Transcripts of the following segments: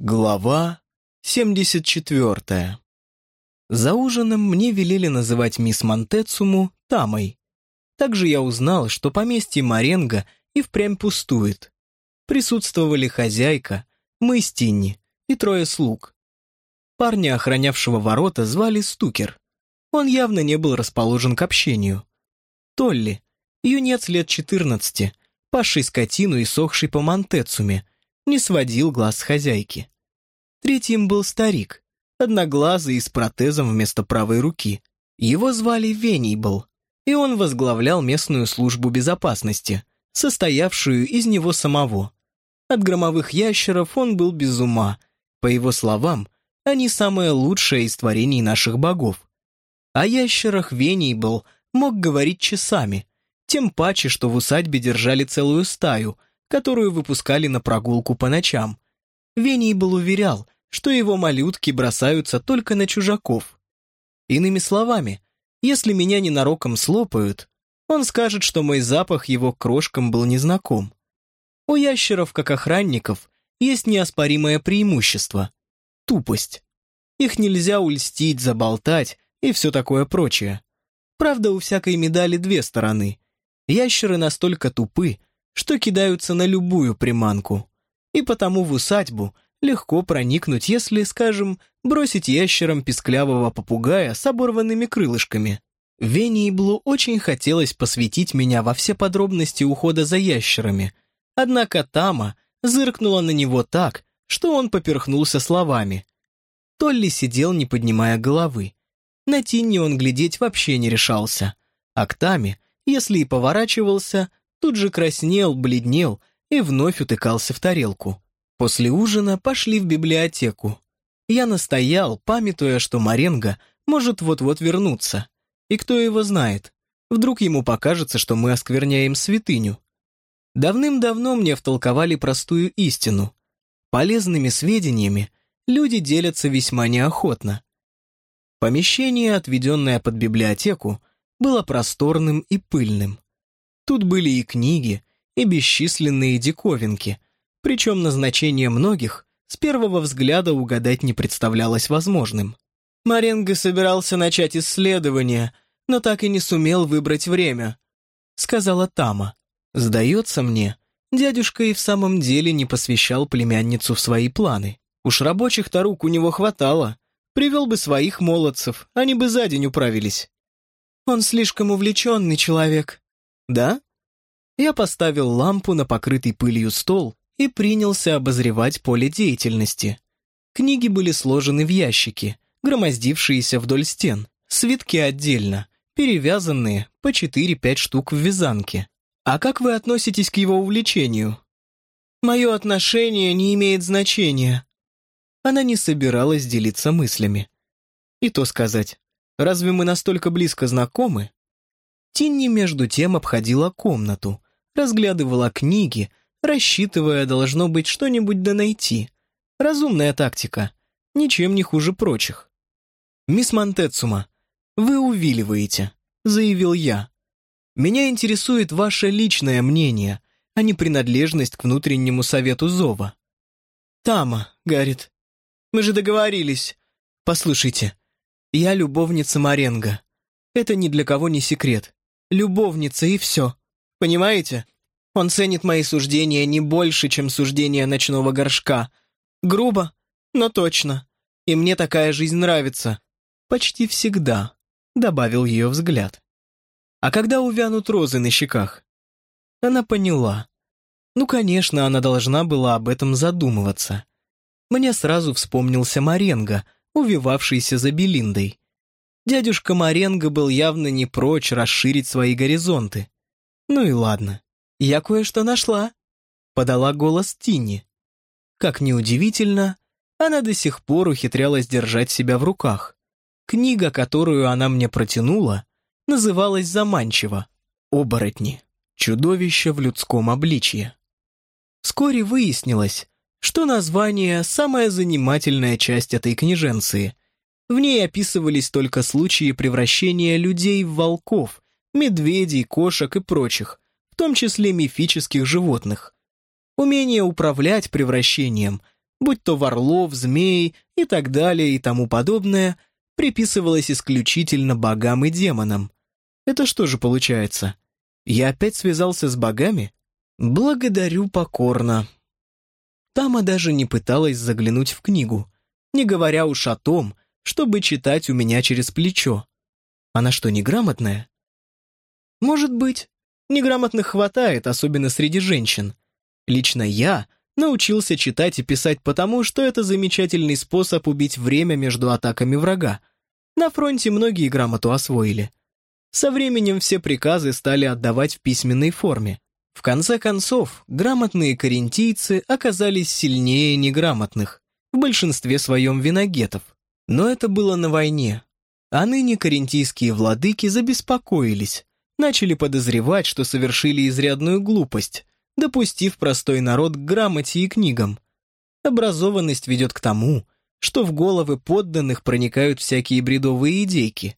Глава 74 За ужином мне велели называть мисс Монтецуму Тамой. Также я узнал, что поместье Маренго и впрямь пустует. Присутствовали хозяйка, мы с Тинни и трое слуг. Парня, охранявшего ворота, звали Стукер. Он явно не был расположен к общению. Толли, юнец лет 14, пасший скотину и сохший по Монтецуме, не сводил глаз хозяйки. Третьим был старик, одноглазый и с протезом вместо правой руки. Его звали Венейбл, и он возглавлял местную службу безопасности, состоявшую из него самого. От громовых ящеров он был без ума. По его словам, они самое лучшее из творений наших богов. О ящерах Венейбл мог говорить часами, тем паче, что в усадьбе держали целую стаю – которую выпускали на прогулку по ночам. Венейбл уверял, что его малютки бросаются только на чужаков. Иными словами, если меня ненароком слопают, он скажет, что мой запах его крошкам был незнаком. У ящеров, как охранников, есть неоспоримое преимущество — тупость. Их нельзя ульстить, заболтать и все такое прочее. Правда, у всякой медали две стороны. Ящеры настолько тупы, что кидаются на любую приманку. И потому в усадьбу легко проникнуть, если, скажем, бросить ящером писклявого попугая с оборванными крылышками. Вене Иблу очень хотелось посвятить меня во все подробности ухода за ящерами, однако Тама зыркнула на него так, что он поперхнулся словами. Толли сидел, не поднимая головы. На Тинни он глядеть вообще не решался, а к Таме, если и поворачивался, тут же краснел, бледнел и вновь утыкался в тарелку. После ужина пошли в библиотеку. Я настоял, памятуя, что Маренго может вот-вот вернуться. И кто его знает, вдруг ему покажется, что мы оскверняем святыню. Давным-давно мне втолковали простую истину. Полезными сведениями люди делятся весьма неохотно. Помещение, отведенное под библиотеку, было просторным и пыльным. Тут были и книги, и бесчисленные диковинки, причем назначение многих с первого взгляда угадать не представлялось возможным. Маренго собирался начать исследование, но так и не сумел выбрать время, сказала Тама. Сдается мне, дядюшка и в самом деле не посвящал племянницу в свои планы. Уж рабочих-то рук у него хватало. Привел бы своих молодцев, они бы за день управились. Он слишком увлеченный человек, «Да?» Я поставил лампу на покрытый пылью стол и принялся обозревать поле деятельности. Книги были сложены в ящики, громоздившиеся вдоль стен, свитки отдельно, перевязанные по 4-5 штук в вязанке. А как вы относитесь к его увлечению? Мое отношение не имеет значения. Она не собиралась делиться мыслями. И то сказать, разве мы настолько близко знакомы, Тинни между тем обходила комнату, разглядывала книги, рассчитывая, должно быть, что-нибудь да найти. Разумная тактика, ничем не хуже прочих. «Мисс Монтецума, вы увиливаете», — заявил я. «Меня интересует ваше личное мнение, а не принадлежность к внутреннему совету Зова». «Тама», — говорит, — «мы же договорились. Послушайте, я любовница Маренго. Это ни для кого не секрет любовница и все. Понимаете? Он ценит мои суждения не больше, чем суждения ночного горшка. Грубо, но точно. И мне такая жизнь нравится. Почти всегда, добавил ее взгляд. А когда увянут розы на щеках? Она поняла. Ну, конечно, она должна была об этом задумываться. Мне сразу вспомнился Маренго, увивавшийся за Белиндой. Дядюшка Маренго был явно не прочь расширить свои горизонты. Ну и ладно. Я кое-что нашла. Подала голос Тинни. Как неудивительно, она до сих пор ухитрялась держать себя в руках. Книга, которую она мне протянула, называлась заманчиво «Оборотни. Чудовище в людском обличье». Вскоре выяснилось, что название – самая занимательная часть этой книженции, в ней описывались только случаи превращения людей в волков, медведей, кошек и прочих, в том числе мифических животных. Умение управлять превращением будь то Варлов, Змей и так далее и тому подобное, приписывалось исключительно богам и демонам. Это что же получается? Я опять связался с богами? Благодарю покорно. Тама даже не пыталась заглянуть в книгу, не говоря уж о том, чтобы читать у меня через плечо. Она что, неграмотная? Может быть. Неграмотных хватает, особенно среди женщин. Лично я научился читать и писать потому, что это замечательный способ убить время между атаками врага. На фронте многие грамоту освоили. Со временем все приказы стали отдавать в письменной форме. В конце концов, грамотные карентийцы оказались сильнее неграмотных, в большинстве своем виногетов. Но это было на войне. А ныне карентийские владыки забеспокоились, начали подозревать, что совершили изрядную глупость, допустив простой народ к грамоте и книгам. Образованность ведет к тому, что в головы подданных проникают всякие бредовые идейки.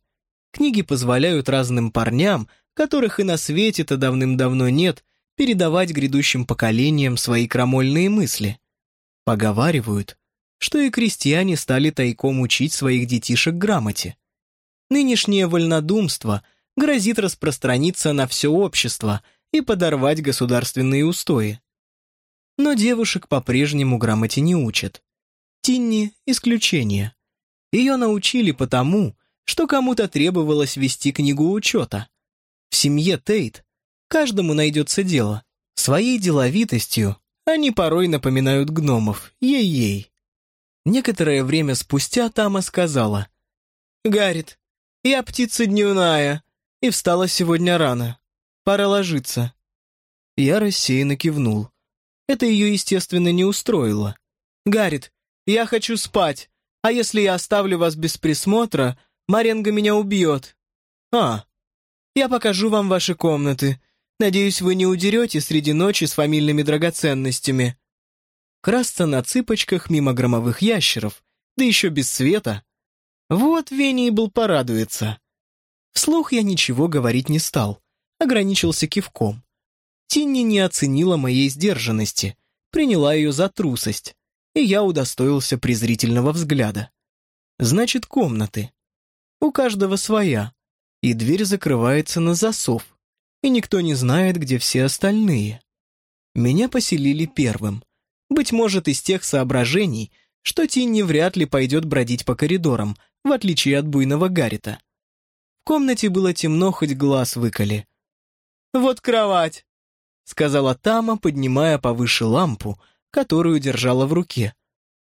Книги позволяют разным парням, которых и на свете-то давным-давно нет, передавать грядущим поколениям свои крамольные мысли. Поговаривают, что и крестьяне стали тайком учить своих детишек грамоте. Нынешнее вольнодумство грозит распространиться на все общество и подорвать государственные устои. Но девушек по-прежнему грамоте не учат. Тинни – исключение. Ее научили потому, что кому-то требовалось вести книгу учета. В семье Тейт каждому найдется дело. Своей деловитостью они порой напоминают гномов, ей-ей. Некоторое время спустя Тама сказала, «Гаррит, я птица дневная и встала сегодня рано. Пора ложиться». Я рассеянно кивнул. Это ее, естественно, не устроило. «Гаррит, я хочу спать, а если я оставлю вас без присмотра, Маренга меня убьет». «А, я покажу вам ваши комнаты. Надеюсь, вы не удерете среди ночи с фамильными драгоценностями». Красться на цыпочках мимо громовых ящеров, да еще без света. Вот Вений был порадуется. Вслух я ничего говорить не стал, ограничился кивком. Тинни не оценила моей сдержанности, приняла ее за трусость и я удостоился презрительного взгляда. Значит, комнаты. У каждого своя, и дверь закрывается на засов, и никто не знает, где все остальные. Меня поселили первым. Быть может, из тех соображений, что Тинни вряд ли пойдет бродить по коридорам, в отличие от буйного Гаррита. В комнате было темно, хоть глаз выколи. «Вот кровать», — сказала Тама, поднимая повыше лампу, которую держала в руке.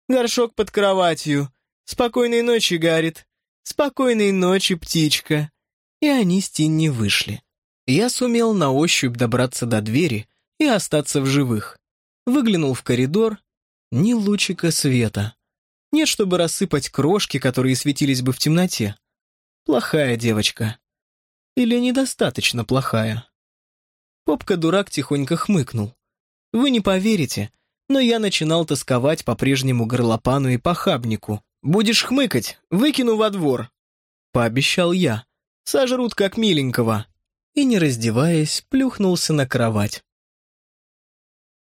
«Горшок под кроватью. Спокойной ночи, Гаррит. Спокойной ночи, птичка». И они с Тинни вышли. Я сумел на ощупь добраться до двери и остаться в живых. Выглянул в коридор. Ни лучика света. Нет, чтобы рассыпать крошки, которые светились бы в темноте. Плохая девочка. Или недостаточно плохая. Попка-дурак тихонько хмыкнул. Вы не поверите, но я начинал тосковать по прежнему горлопану и похабнику. «Будешь хмыкать, выкину во двор», — пообещал я. «Сожрут как миленького». И, не раздеваясь, плюхнулся на кровать.